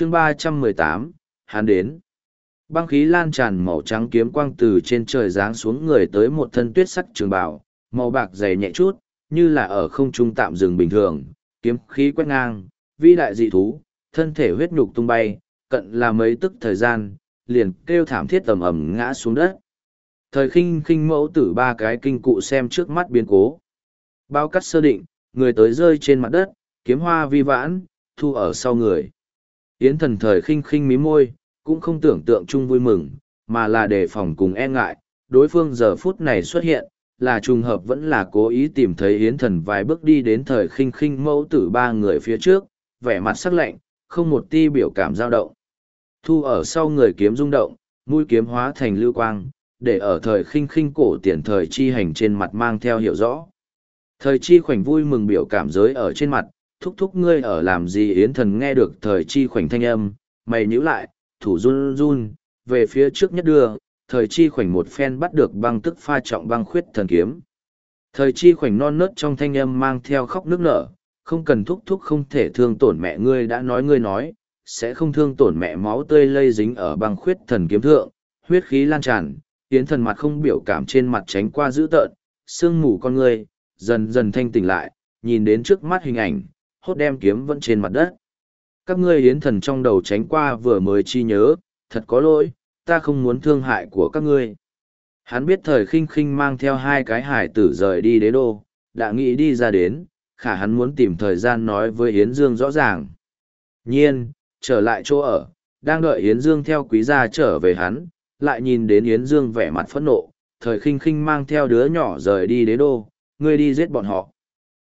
chương ba trăm mười tám, hắn đến. Băng khí lan tràn màu trắng kiếm quang từ trên trời giáng xuống người tới một thân tuyết sắc trường bảo màu bạc dày nhẹ chút, như là ở không trung tạm dừng bình thường. Kiếm khí quét ngang, vĩ đại dị thú, thân thể huyết nhục tung bay, cận là mấy tức thời gian, liền kêu thảm thiết tầm ầm ngã xuống đất. Thời khinh khinh mẫu tử ba cái kinh cụ xem trước mắt biến cố. Bao cắt sơ định, người tới rơi trên mặt đất, kiếm hoa vi vãn, thu ở sau người yến thần thời khinh khinh mí môi cũng không tưởng tượng chung vui mừng mà là đề phòng cùng e ngại đối phương giờ phút này xuất hiện là trùng hợp vẫn là cố ý tìm thấy yến thần vài bước đi đến thời khinh khinh mẫu tử ba người phía trước vẻ mặt sắc lạnh không một ti biểu cảm dao động thu ở sau người kiếm rung động mũi kiếm hóa thành lưu quang để ở thời khinh khinh cổ tiền thời chi hành trên mặt mang theo hiểu rõ. Thời chi khoảnh vui mừng biểu cảm giới ở trên mặt, thúc thúc ngươi ở làm gì yến thần nghe được thời chi khoảnh thanh âm, mày nhíu lại, thủ run run, về phía trước nhất đưa, thời chi khoảnh một phen bắt được băng tức pha trọng băng khuyết thần kiếm. Thời chi khoảnh non nớt trong thanh âm mang theo khóc nước nở, không cần thúc thúc không thể thương tổn mẹ ngươi đã nói ngươi nói, sẽ không thương tổn mẹ máu tươi lây dính ở băng khuyết thần kiếm thượng, huyết khí lan tràn, Yến thần mặt không biểu cảm trên mặt tránh qua dữ tợn, sương mù con ngươi, dần dần thanh tỉnh lại, nhìn đến trước mắt hình ảnh, hốt đem kiếm vẫn trên mặt đất. Các ngươi Yến thần trong đầu tránh qua vừa mới chi nhớ, thật có lỗi, ta không muốn thương hại của các ngươi. Hắn biết thời khinh khinh mang theo hai cái hải tử rời đi đế đô, đã nghĩ đi ra đến, khả hắn muốn tìm thời gian nói với Yến Dương rõ ràng. Nhiên, trở lại chỗ ở, đang đợi Yến Dương theo quý gia trở về hắn, lại nhìn đến Yến Dương vẻ mặt phẫn nộ, thời khinh khinh mang theo đứa nhỏ rời đi đế đô, ngươi đi giết bọn họ.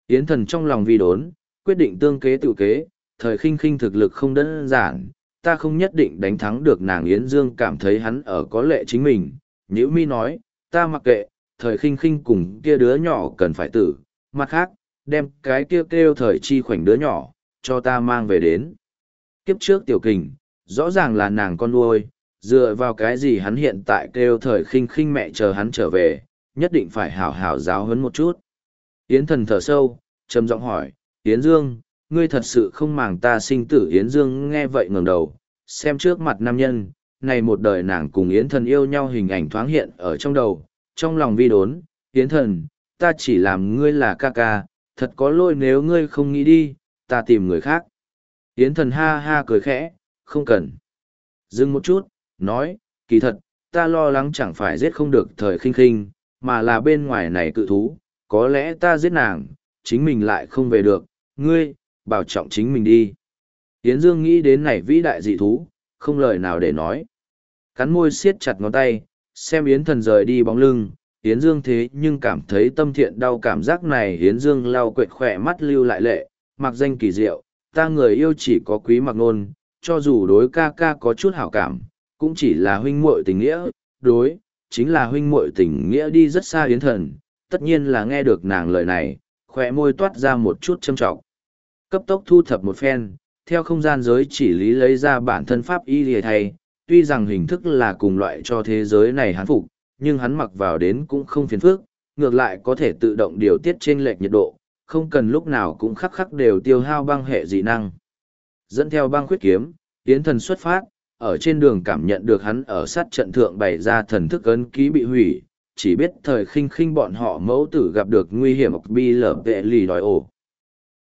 Yến thần trong lòng vi đốn, quyết định tương kế tự kế, thời khinh khinh thực lực không đơn giản, ta không nhất định đánh thắng được nàng Yến Dương cảm thấy hắn ở có lệ chính mình. Nhữ mi nói, ta mặc kệ, thời khinh khinh cùng kia đứa nhỏ cần phải tử, mặt khác, đem cái kia kêu, kêu thời chi khoảnh đứa nhỏ, cho ta mang về đến. Kiếp trước tiểu kình, rõ ràng là nàng con nuôi, dựa vào cái gì hắn hiện tại kêu thời khinh khinh mẹ chờ hắn trở về, nhất định phải hảo hảo giáo huấn một chút. Yến thần thở sâu, trầm giọng hỏi, Yến Dương, ngươi thật sự không màng ta sinh tử Yến Dương nghe vậy ngẩng đầu, xem trước mặt nam nhân, này một đời nàng cùng Yến thần yêu nhau hình ảnh thoáng hiện ở trong đầu, trong lòng vi đốn, Yến thần, ta chỉ làm ngươi là ca ca, thật có lỗi nếu ngươi không nghĩ đi, ta tìm người khác. Yến thần ha ha cười khẽ, không cần. Dừng một chút, nói, kỳ thật, ta lo lắng chẳng phải giết không được thời khinh khinh, mà là bên ngoài này cự thú, có lẽ ta giết nàng, chính mình lại không về được, ngươi, bảo trọng chính mình đi. Yến Dương nghĩ đến này vĩ đại dị thú, không lời nào để nói. Cắn môi siết chặt ngón tay, xem Yến thần rời đi bóng lưng, Yến Dương thế nhưng cảm thấy tâm thiện đau cảm giác này Yến Dương lau quệt khỏe mắt lưu lại lệ, mặc danh kỳ diệu, ta người yêu chỉ có quý mặc nôn, cho dù đối ca ca có chút hảo cảm, cũng chỉ là huynh muội tình nghĩa, đối, chính là huynh muội tình nghĩa đi rất xa yến thần, tất nhiên là nghe được nàng lời này, khỏe môi toát ra một chút châm trọng. Cấp tốc thu thập một phen, theo không gian giới chỉ lý lấy ra bản thân pháp y lìa thay, tuy rằng hình thức là cùng loại cho thế giới này hắn phục, nhưng hắn mặc vào đến cũng không phiền phức, ngược lại có thể tự động điều tiết trên lệch nhiệt độ, không cần lúc nào cũng khắc khắc đều tiêu hao băng hệ dị năng. Dẫn theo băng khuyết kiếm, tiến thần xuất phát, ở trên đường cảm nhận được hắn ở sát trận thượng bày ra thần thức ấn ký bị hủy, chỉ biết thời khinh khinh bọn họ mẫu tử gặp được nguy hiểm bi lở vệ lì đòi ổ,